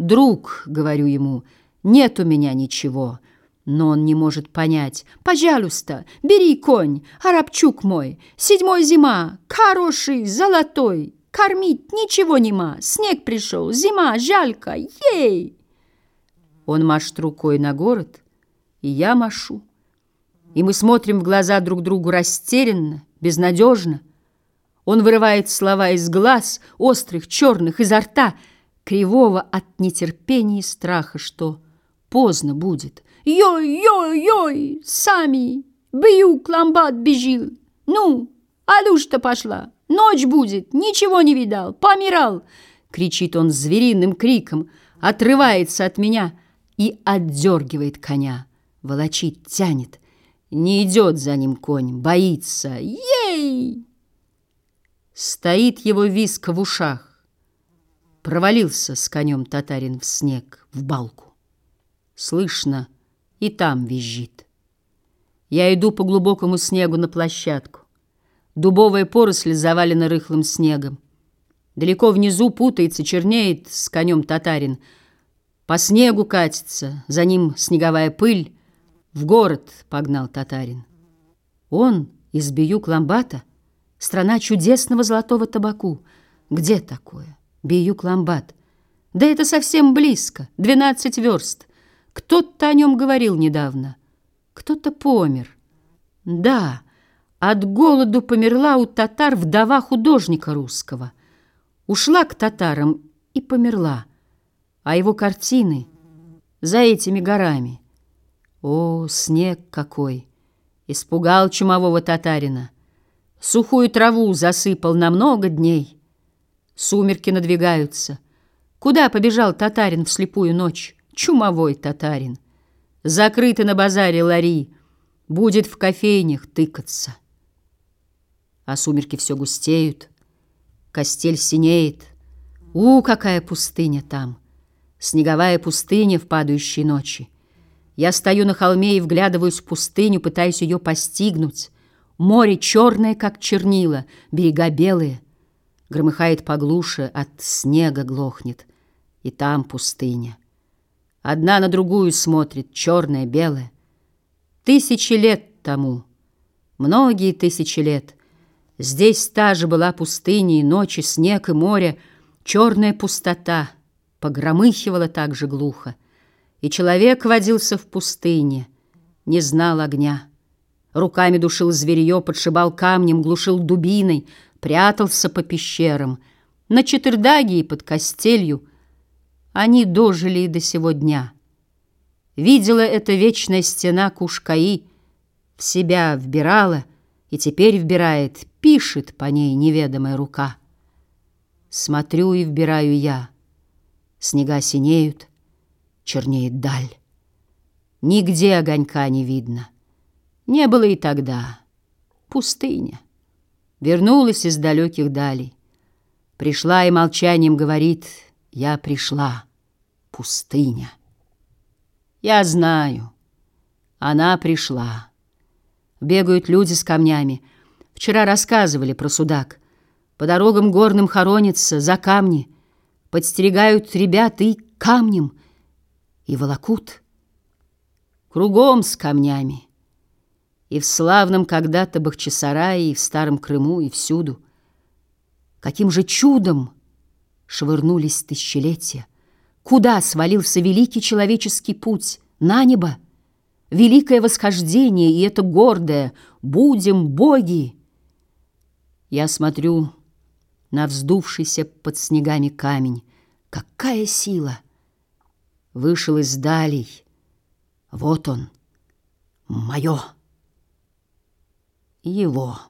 «Друг», — говорю ему, — «нет у меня ничего». Но он не может понять. «Пожалуйста, бери конь, арабчук мой, седьмой зима, хороший, золотой, кормить ничего нема, снег пришел, зима, жалька, ей!» Он машет рукой на город, и я машу. И мы смотрим в глаза друг другу растерянно, безнадежно. Он вырывает слова из глаз, острых, черных, изо рта, кривого от нетерпения и страха, что поздно будет. «Йой-йой-йой! Сами! Бью, кламбат бежил! Ну, Алюш-то пошла! Ночь будет! Ничего не видал! Помирал!» Кричит он звериным криком, отрывается от меня и отдергивает коня. Волочит, тянет. Не идет за ним конь, боится. Ей! Стоит его виск в ушах. Провалился с конем татарин в снег, в балку. Слышно, и там визжит. Я иду по глубокому снегу на площадку. Дубовая поросль завалена рыхлым снегом. Далеко внизу путается, чернеет с конем татарин. По снегу катится, за ним снеговая пыль. В город погнал татарин. Он из Бию-Кламбата — Страна чудесного золотого табаку. Где такое? Бию-Кламбат. Да это совсем близко, двенадцать верст. Кто-то о нем говорил недавно. Кто-то помер. Да, от голоду померла у татар вдова художника русского. Ушла к татарам и померла. А его картины за этими горами. О, снег какой! Испугал чумового татарина. Сухую траву засыпал на много дней. Сумерки надвигаются. Куда побежал татарин в слепую ночь? Чумовой татарин. Закрыты на базаре лари. Будет в кофейнях тыкаться. А сумерки все густеют. Костель синеет. У, какая пустыня там! Снеговая пустыня в падающей ночи. Я стою на холме и вглядываюсь в пустыню, пытаюсь ее постигнуть. Море черное, как чернила, берега белые. Громыхает поглуше, от снега глохнет. И там пустыня. Одна на другую смотрит, черная, белая. Тысячи лет тому, многие тысячи лет. Здесь та же была пустыня, и ночи, снег и море, черная пустота, погромыхивала так же глухо. И человек водился в пустыне, не знал огня. Руками душил зверье, подшибал камнем, глушил дубиной, прятался по пещерам. На четырдаге и под костелью они дожили и до сего дня. Видела эта вечная стена Кушкаи, в себя вбирала и теперь вбирает, пишет по ней неведомая рука. Смотрю и вбираю я. Снега синеют, чернеет даль. Нигде огонька не видно. Не было и тогда. Пустыня. Вернулась из далеких далей. Пришла и молчанием говорит, я пришла. Пустыня. Я знаю. Она пришла. Бегают люди с камнями. Вчера рассказывали про судак. По дорогам горным хоронятся, за камни. Подстерегают ребят и камнем, и волокут. Кругом с камнями. И в славном когда-то Бахчисарае, и в Старом Крыму, и всюду. Каким же чудом швырнулись тысячелетия! Куда свалился великий человеческий путь? На небо? Великое восхождение, и это гордое «Будем боги!» Я смотрю на вздувшийся под снегами камень. Какая сила! Вышел из далей. Вот он, мое его.